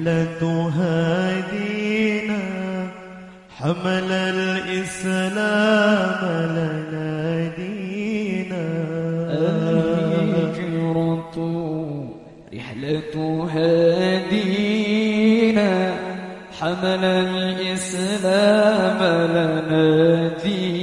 رحلة هادينا حمل الإسلام لنا دينا الهجرة رحلة هادينا حمل الإسلام لنا دينا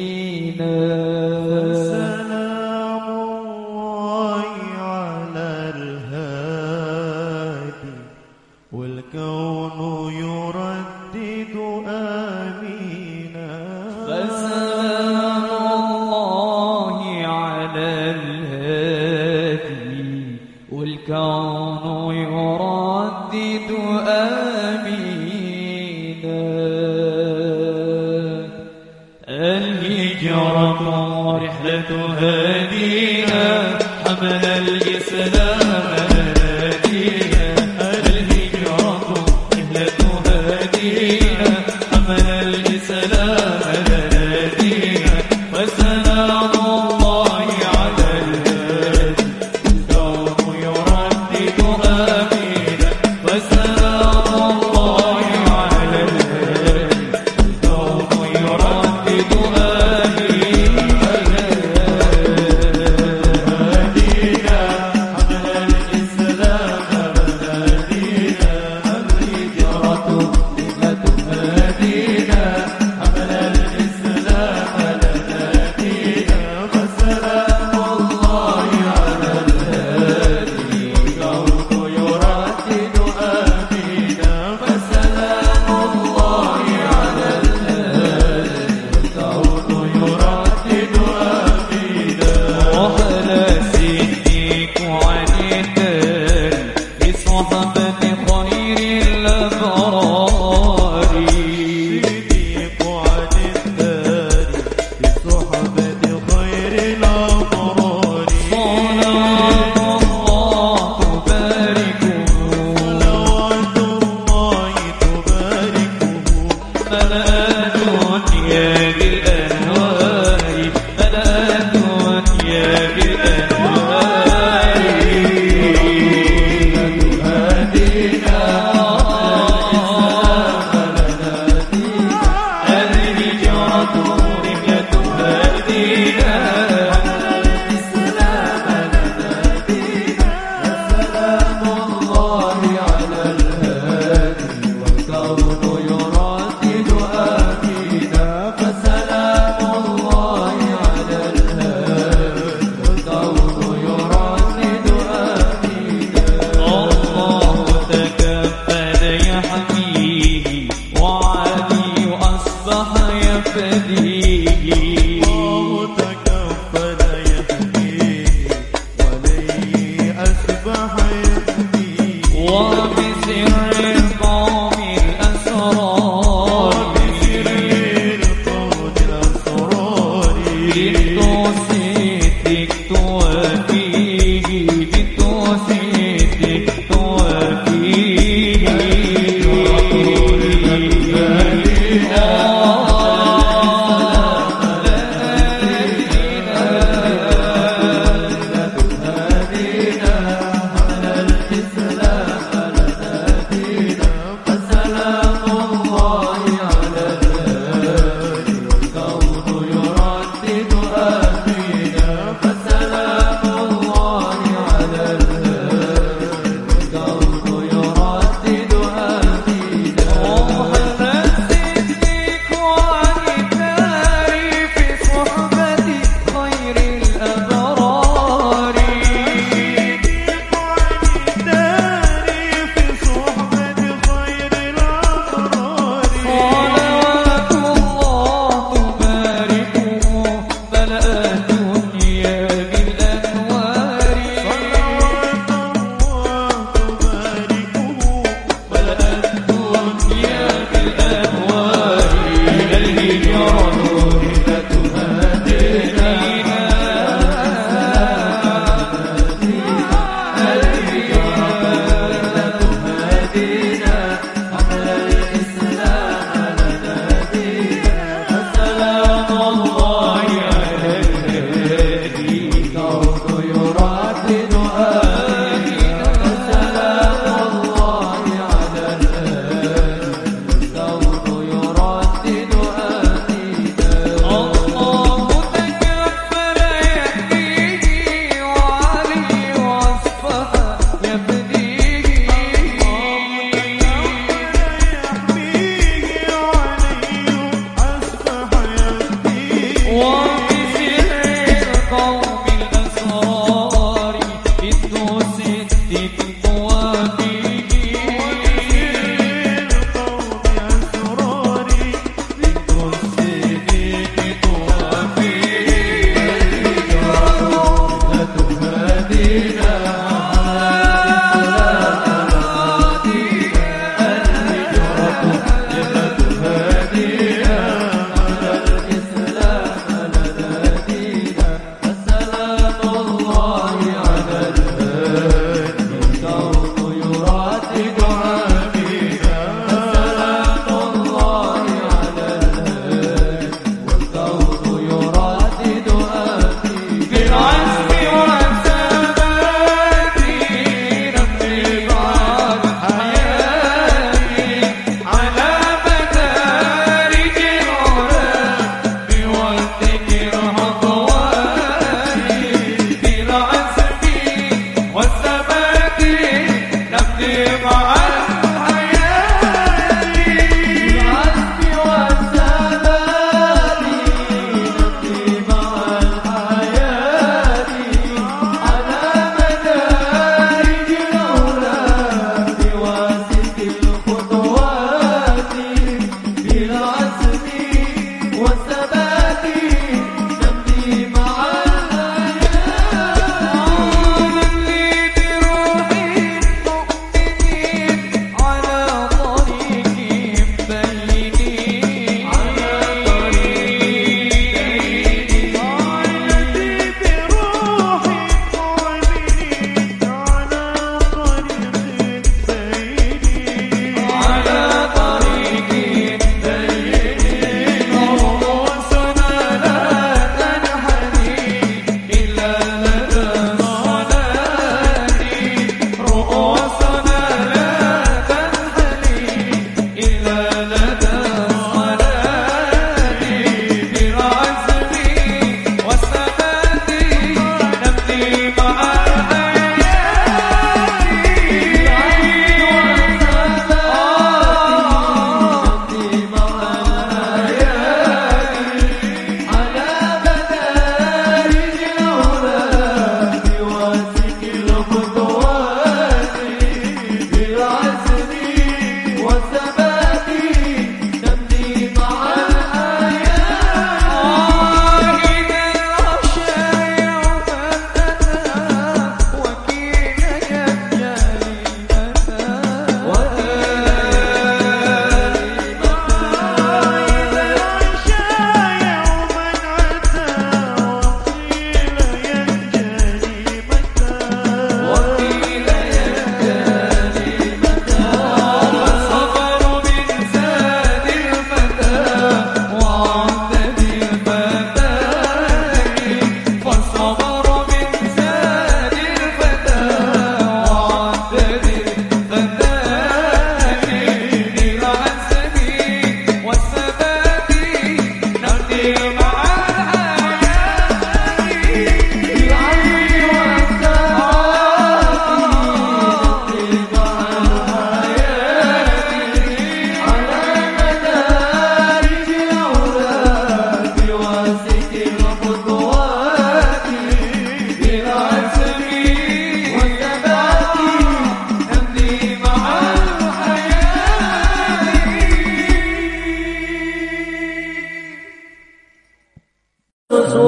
sí.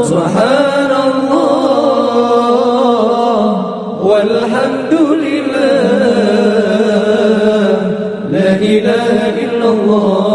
سبحان الله والحمد لله لا إله إلا الله.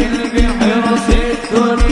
قلبي حرص الدنيا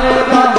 I love you.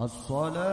الصلاة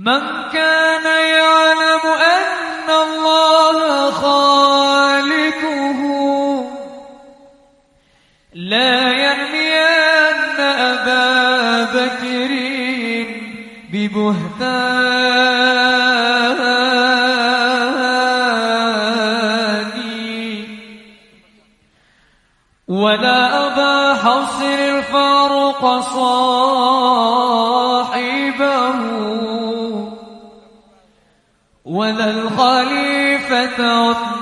من كان يعلم أن الله خالقه لا يأمين أبا بكر ببهتان ولا أبا حصر الفاروق صار فعثرت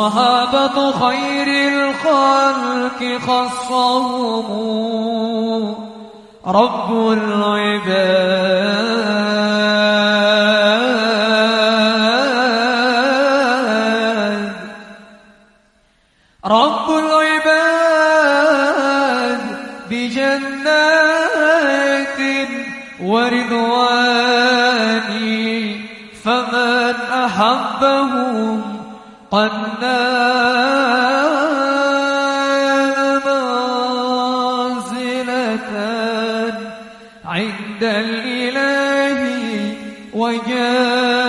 صحابة خير الخلق خصهم. رب العباد قد نال عند الإله وجاء